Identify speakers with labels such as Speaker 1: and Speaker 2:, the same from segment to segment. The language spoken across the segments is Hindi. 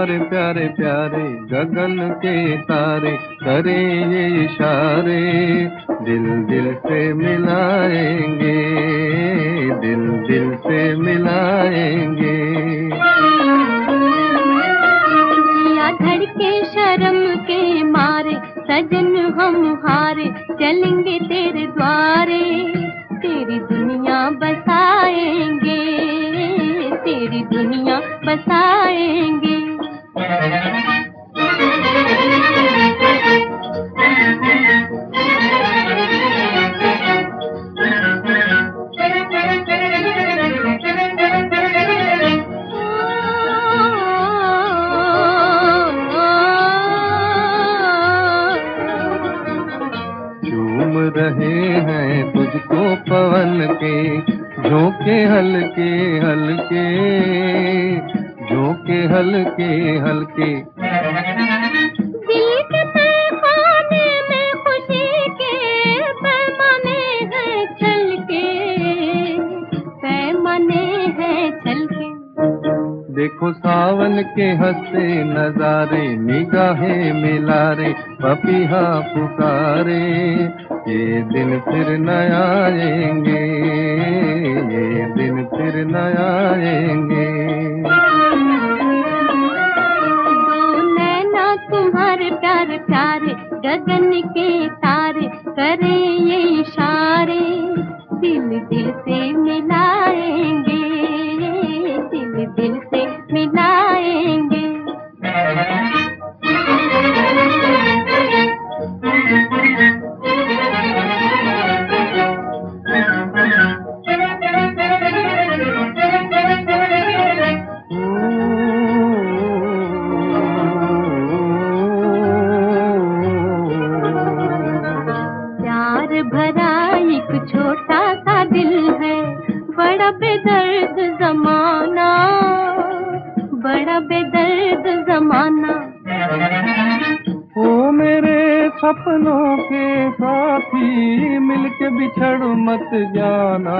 Speaker 1: तुम्हारे प्यारे प्यारे, गगन के तारे, करे ये इशारे। दिल दिल से मिलाएँगे, दिल दिल से मिलाएँगे।
Speaker 2: धड़के शर्म के मारे, सजन हम हारे, चलेंगे तेरे द्वारे। तेरी दुनिया बसाएँगे, तेरी दुनिया बसाएँगे।
Speaker 1: झूम रहे हैं तुझको पवन के झोंके हल्के हल्के झोंके हल्के हल्के। देखो सावन के हँसते नजारे, निगाहें मिला रे पपीहा पुकारे। ये दिन फिर न आएँगे, ये दिन फिर न आएँगे।
Speaker 2: तुम्हारे प्यार प्यारे, गगन के तारे, करे बेदर्द जमाना बड़ा बेदर्द जमाना।
Speaker 1: ओ मेरे सपनों के साथी मिलके बिछड़ मत जाना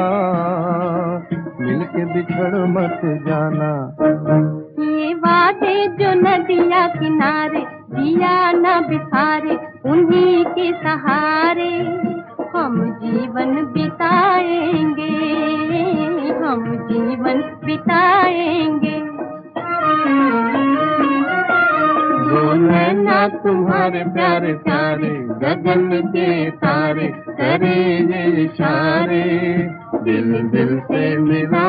Speaker 1: मिलके बिछड़ मत जाना।
Speaker 2: ये वादे जो नदिया किनारे दिया न बिखारे उन्हीं के सहारे। हम जीवन बिताएँगे, हम जीवन बिताएँगे।
Speaker 1: ना तुम्हारे प्यार प्यारे गगन के तारे करे ये इशारे। दिल दिल से मिलाएँगे